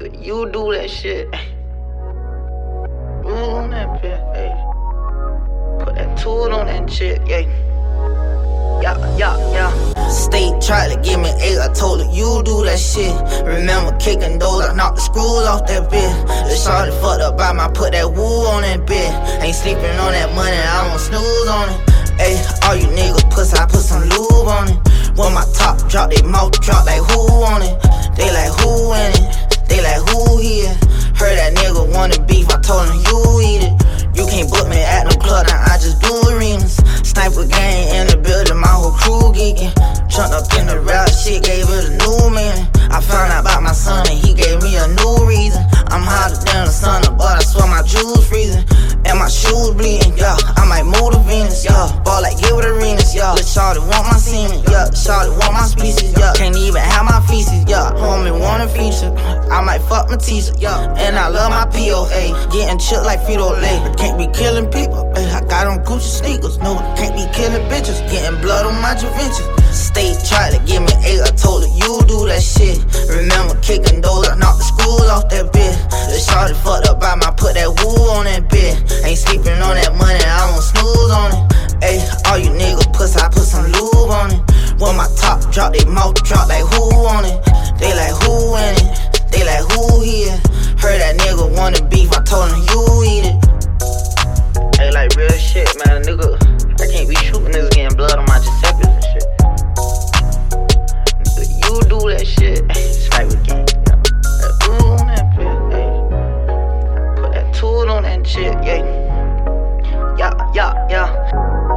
You do that shit. Move on that hey. Put that tool on that shit, yeah. Yeah, yeah, yeah. State tried to give me eight, I told her you do that shit. Remember kicking doors, I knocked the screws off that bit. The shorty fucked up by my put that woo on that bitch. Ain't sleeping on that money, I won't snooze on it. Ayy, all you niggas puss, I put some lube on it. When my top drop, they mouth drop like who on it? They like who in it? Book me at no club, now I just do arenas. Sniper gang in the building, my whole crew geeking. Jumped up in the rap shit, gave it a new meaning. I found out about my son and he gave me a new reason. I'm hotter than the sun, but I swear my jewels freezing. And my shoes bleeding, yeah. I might move to Venus, yeah. Ball like Gilbert Arenas, yeah. Let Shawty want my semen, yeah. Shawty want my species, like fuck my teacher, yeah. And I love my POA, getting chill like Frito-Lay. Can't be killing people, ay, I got on Gucci sneakers. No, can't be killing bitches, getting blood on my Juventus. State tried to give me eight, I told her you do that shit. Remember kicking doors, I knocked the school off that bitch. The shorty fucked up by my put that woo on that bitch. Ain't sleeping on that money, I won't snooze on it. Ayy, all you niggas pussy, I put some lube on it. When my top drop, they mouth nigga wanted beef, I told him you eat it. Hey, like real shit, man, nigga. I can't be shooting niggas getting blood on my Giuseppe's and shit. Nigga, you do that shit. It's like we gang. Put that tool on that shit, yeah. Yeah, yeah, yeah.